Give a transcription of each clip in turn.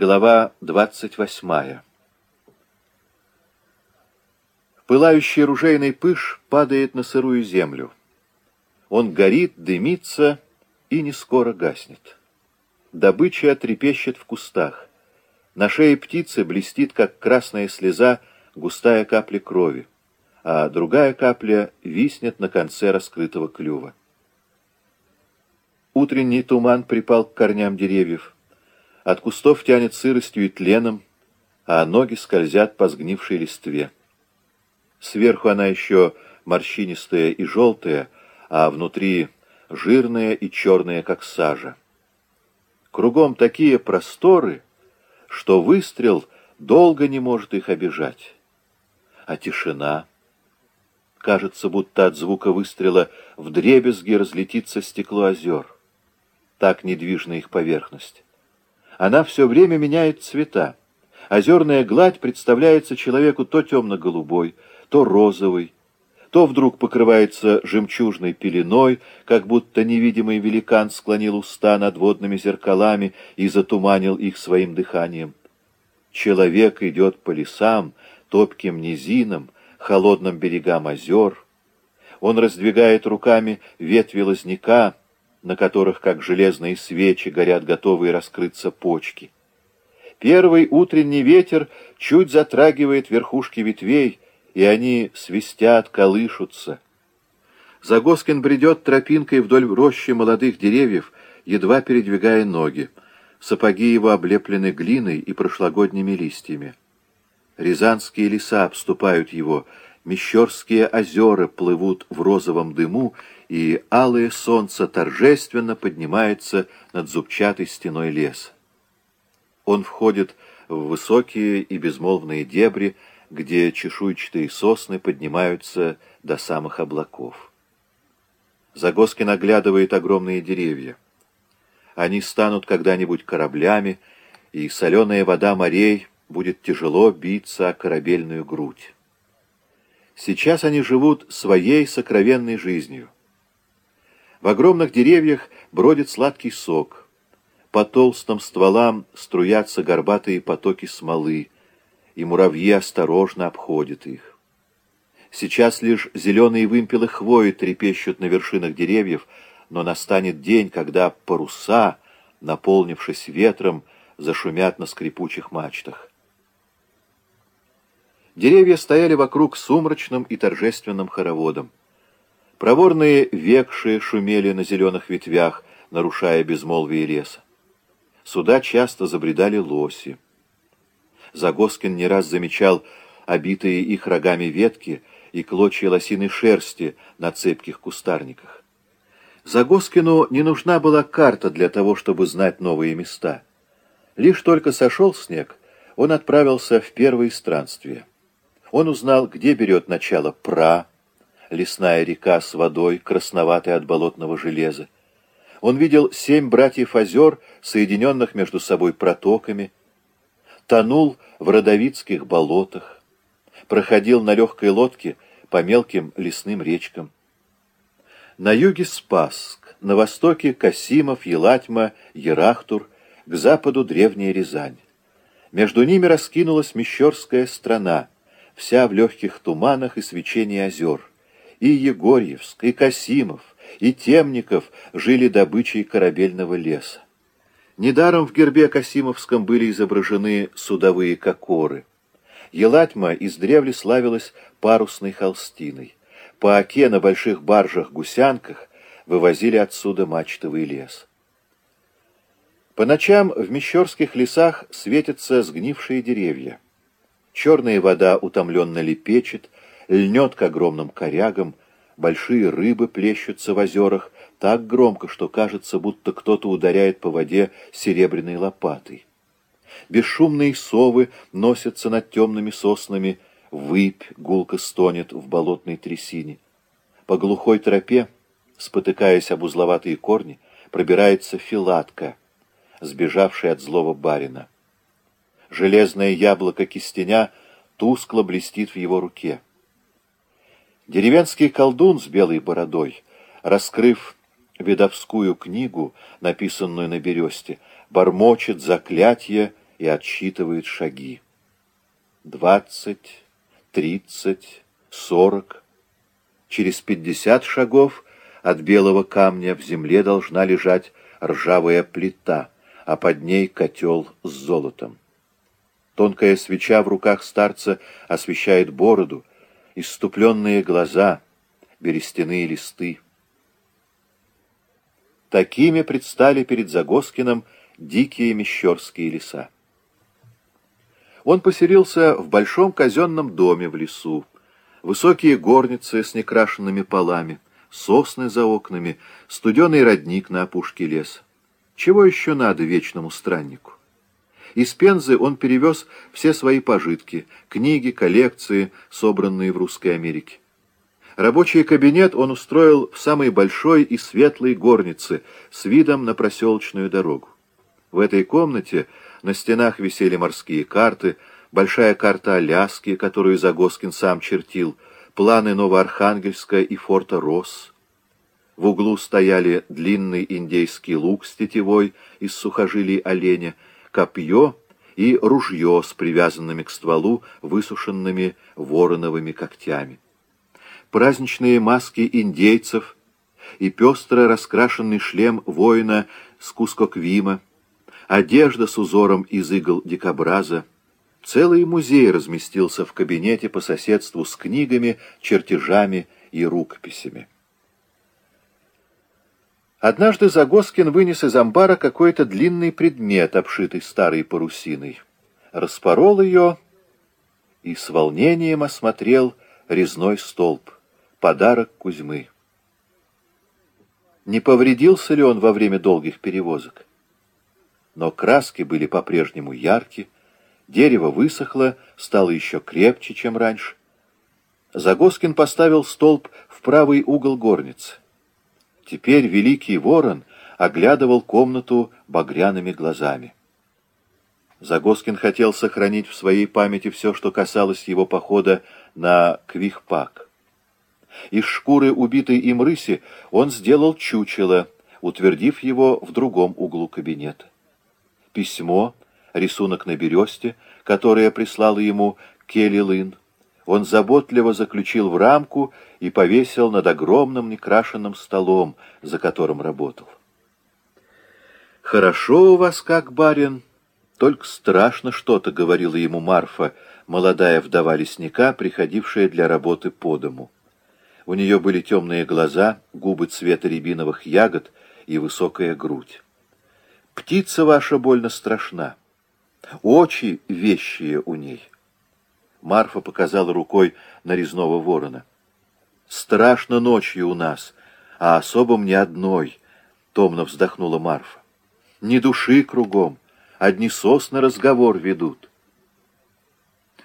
Глава 28. Пылающий ружейный пыш падает на сырую землю. Он горит, дымится и не скоро гаснет. Добыча трепещет в кустах. На шее птицы блестит, как красная слеза, густая капля крови, а другая капля виснет на конце раскрытого клюва. Утренний туман припал к корням деревьев. От кустов тянет сыростью и тленом, а ноги скользят по сгнившей листве. Сверху она еще морщинистая и желтая, а внутри жирная и черная, как сажа. Кругом такие просторы, что выстрел долго не может их обижать. А тишина... Кажется, будто от звука выстрела в дребезги разлетится стекло озер. Так недвижна их поверхность. Она все время меняет цвета. Озерная гладь представляется человеку то темно-голубой, то розовой, то вдруг покрывается жемчужной пеленой, как будто невидимый великан склонил уста над водными зеркалами и затуманил их своим дыханием. Человек идет по лесам, топким низинам, холодным берегам озер. Он раздвигает руками ветви лозняка, на которых, как железные свечи, горят готовые раскрыться почки. Первый утренний ветер чуть затрагивает верхушки ветвей, и они свистят, колышутся. Загоскин бредет тропинкой вдоль рощи молодых деревьев, едва передвигая ноги. Сапоги его облеплены глиной и прошлогодними листьями. Рязанские леса обступают его, Мещерские озера плывут в розовом дыму, и алое солнце торжественно поднимается над зубчатой стеной леса. Он входит в высокие и безмолвные дебри, где чешуйчатые сосны поднимаются до самых облаков. Загоскин оглядывает огромные деревья. Они станут когда-нибудь кораблями, и соленая вода морей будет тяжело биться о корабельную грудь. Сейчас они живут своей сокровенной жизнью. В огромных деревьях бродит сладкий сок. По толстым стволам струятся горбатые потоки смолы, и муравьи осторожно обходят их. Сейчас лишь зеленые вымпелы хвои трепещут на вершинах деревьев, но настанет день, когда паруса, наполнившись ветром, зашумят на скрипучих мачтах. Деревья стояли вокруг сумрачным и торжественным хороводом. Проворные векши шумели на зеленых ветвях, нарушая безмолвие леса. Сюда часто забредали лоси. Загоскин не раз замечал обитые их рогами ветки и клочья лосиной шерсти на цепких кустарниках. Загоскину не нужна была карта для того, чтобы знать новые места. Лишь только сошел снег, он отправился в первые странствия. Он узнал, где берет начало Пра, лесная река с водой, красноватой от болотного железа. Он видел семь братьев-озер, соединенных между собой протоками, тонул в родовицких болотах, проходил на легкой лодке по мелким лесным речкам. На юге Спасск, на востоке Касимов, Елатьма, Ерахтур, к западу древняя Рязань. Между ними раскинулась Мещерская страна, вся в легких туманах и свечении озер и Егорьевск, и Касимов, и Темников жили добычей корабельного леса. Недаром в гербе Касимовском были изображены судовые кокоры. Елатьма издревле славилась парусной холстиной. По оке на больших баржах-гусянках вывозили отсюда мачтовый лес. По ночам в Мещерских лесах светятся сгнившие деревья. Черная вода утомленно лепечет, льнет к огромным корягам, большие рыбы плещутся в озерах так громко, что кажется, будто кто-то ударяет по воде серебряной лопатой. Бесшумные совы носятся над темными соснами, выпь гулко стонет в болотной трясине. По глухой тропе, спотыкаясь об узловатые корни, пробирается филатка, сбежавшая от злого барина. Железное яблоко кистеня тускло блестит в его руке. Деревенский колдун с белой бородой, раскрыв видовскую книгу, написанную на бересте, бормочет заклятие и отсчитывает шаги. Двадцать, тридцать, сорок. Через пятьдесят шагов от белого камня в земле должна лежать ржавая плита, а под ней котел с золотом. Тонкая свеча в руках старца освещает бороду, иступленные глаза, берестяные листы. Такими предстали перед Загоскиным дикие мещерские леса. Он поселился в большом казенном доме в лесу. Высокие горницы с некрашенными полами, сосны за окнами, студеный родник на опушке леса. Чего еще надо вечному страннику? Из Пензы он перевез все свои пожитки, книги, коллекции, собранные в Русской Америке. Рабочий кабинет он устроил в самой большой и светлой горнице с видом на проселочную дорогу. В этой комнате на стенах висели морские карты, большая карта Аляски, которую Загоскин сам чертил, планы Новоархангельска и форта Росс. В углу стояли длинный индейский лук с тетивой из сухожилий оленя, копье и ружье с привязанными к стволу высушенными вороновыми когтями праздничные маски индейцев и пестро раскрашенный шлем воина с Кускоквима, одежда с узором из игл дикобраза. Целый музей разместился в кабинете по соседству с книгами, чертежами и рукописями. Однажды Загоскин вынес из амбара какой-то длинный предмет, обшитый старой парусиной. Распорол ее и с волнением осмотрел резной столб подарок Кузьмы. Не повредился ли он во время долгих перевозок? Но краски были по-прежнему яркие, дерево высохло, стало еще крепче, чем раньше. Загоскин поставил столб в правый угол горницы. Теперь великий ворон оглядывал комнату багряными глазами. Загоскин хотел сохранить в своей памяти все, что касалось его похода на Квихпак. Из шкуры убитой им рыси он сделал чучело, утвердив его в другом углу кабинета. Письмо, рисунок на бересте, которое прислала ему Келли Лын, он заботливо заключил в рамку и повесил над огромным некрашенным столом, за которым работал. «Хорошо у вас как, барин, только страшно что-то», — говорила ему Марфа, молодая вдова лесника, приходившая для работы по дому. У нее были темные глаза, губы цвета рябиновых ягод и высокая грудь. «Птица ваша больно страшна. Очи вещие у ней». Марфа показала рукой на резного ворона. «Страшно ночью у нас, а особо мне одной», — томно вздохнула Марфа. «Ни души кругом, одни сосны разговор ведут».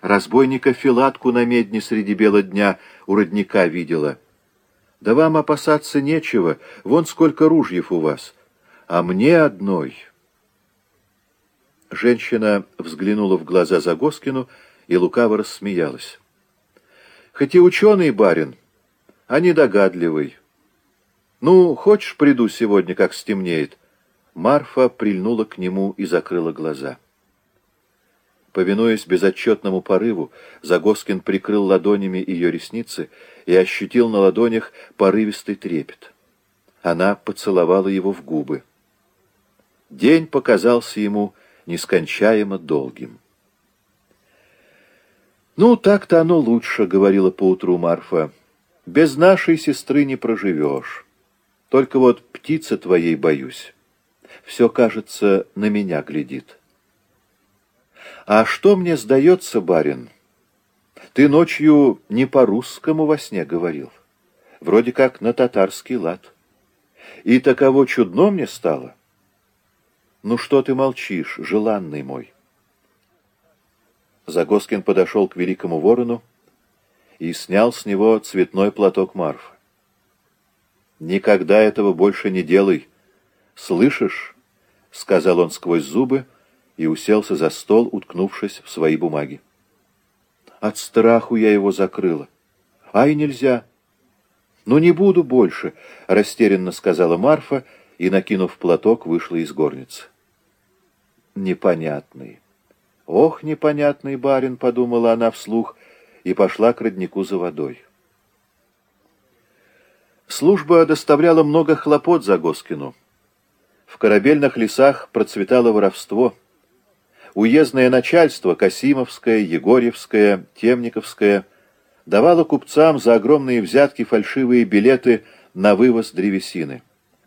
Разбойника Филатку на медне среди бела дня у родника видела. Да вам опасаться нечего, вон сколько ружьев у вас, а мне одной. Женщина взглянула в глаза Загоскину и лукаво рассмеялась. Хоть и ученый барин, а недогадливый. Ну, хочешь, приду сегодня, как стемнеет? Марфа прильнула к нему и закрыла глаза. Повинуясь безотчетному порыву, Загоскин прикрыл ладонями ее ресницы и ощутил на ладонях порывистый трепет. Она поцеловала его в губы. День показался ему нескончаемо долгим. «Ну, так-то оно лучше», — говорила поутру Марфа. «Без нашей сестры не проживешь. Только вот птица твоей боюсь. Все, кажется, на меня глядит». «А что мне сдается, барин? Ты ночью не по-русскому во сне говорил, вроде как на татарский лад. И таково чудно мне стало. Ну что ты молчишь, желанный мой?» Загоскин подошел к великому ворону и снял с него цветной платок Марфа. «Никогда этого больше не делай. Слышишь?» — сказал он сквозь зубы, — и уселся за стол, уткнувшись в свои бумаги. От страху я его закрыла. Ай, нельзя. Ну, не буду больше, — растерянно сказала Марфа и, накинув платок, вышла из горницы. Непонятный. «Ох, непонятный барин!» — подумала она вслух и пошла к роднику за водой. Служба доставляла много хлопот за Госкину. В корабельных лесах процветало воровство. Уездное начальство, Касимовское, Егорьевское, Темниковское, давало купцам за огромные взятки фальшивые билеты на вывоз древесины.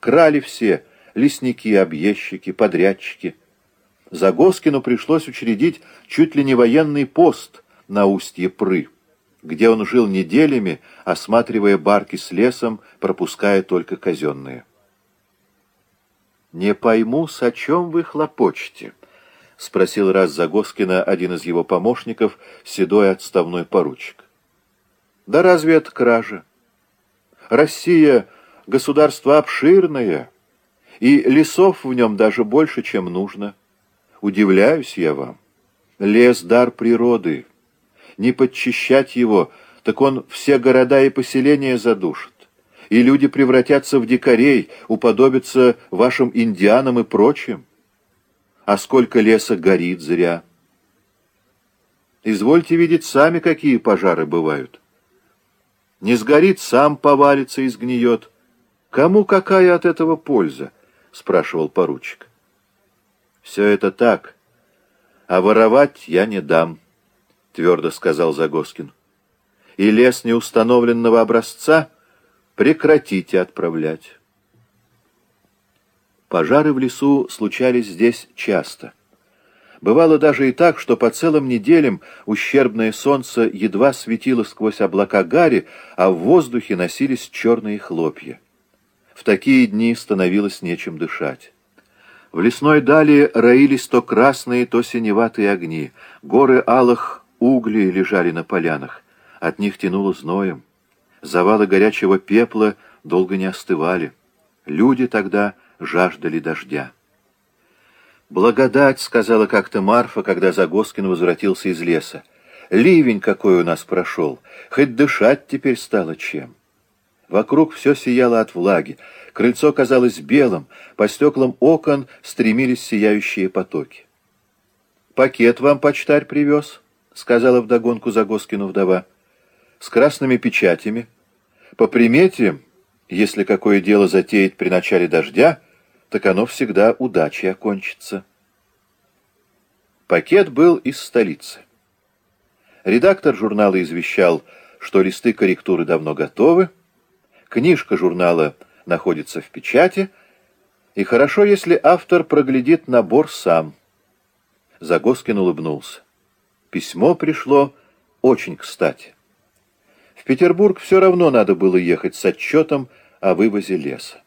Крали все — лесники, объездчики, подрядчики. Загоскину пришлось учредить чуть ли не военный пост на устье Пры, где он жил неделями, осматривая барки с лесом, пропуская только казенные. «Не пойму, с о чем вы хлопочете?» — спросил раз Загоскина один из его помощников, седой отставной поручик. «Да разве это кража? Россия — государство обширное, и лесов в нем даже больше, чем нужно». Удивляюсь я вам. Лес — дар природы. Не подчищать его, так он все города и поселения задушит. И люди превратятся в дикарей, уподобятся вашим индианам и прочим. А сколько леса горит зря. Извольте видеть сами, какие пожары бывают. Не сгорит, сам повалится и сгниет. Кому какая от этого польза? — спрашивал поручик. Все это так, а воровать я не дам, — твердо сказал Загоскин. И лес неустановленного образца прекратите отправлять. Пожары в лесу случались здесь часто. Бывало даже и так, что по целым неделям ущербное солнце едва светило сквозь облака гари, а в воздухе носились черные хлопья. В такие дни становилось нечем дышать. В лесной дали роились то красные, то синеватые огни. Горы алых углей лежали на полянах. От них тянуло зноем. Завалы горячего пепла долго не остывали. Люди тогда жаждали дождя. «Благодать», — сказала как-то Марфа, когда Загоскин возвратился из леса. «Ливень какой у нас прошел, хоть дышать теперь стало чем». Вокруг все сияло от влаги, крыльцо казалось белым, по стеклам окон стремились сияющие потоки. «Пакет вам почтарь привез», — сказала вдогонку Загоскину вдова, — «с красными печатями. По примете, если какое дело затеять при начале дождя, так оно всегда удачей окончится». Пакет был из столицы. Редактор журнала извещал, что листы корректуры давно готовы, Книжка журнала находится в печати, и хорошо, если автор проглядит набор сам. Загоскин улыбнулся. Письмо пришло очень кстати. В Петербург все равно надо было ехать с отчетом о вывозе леса.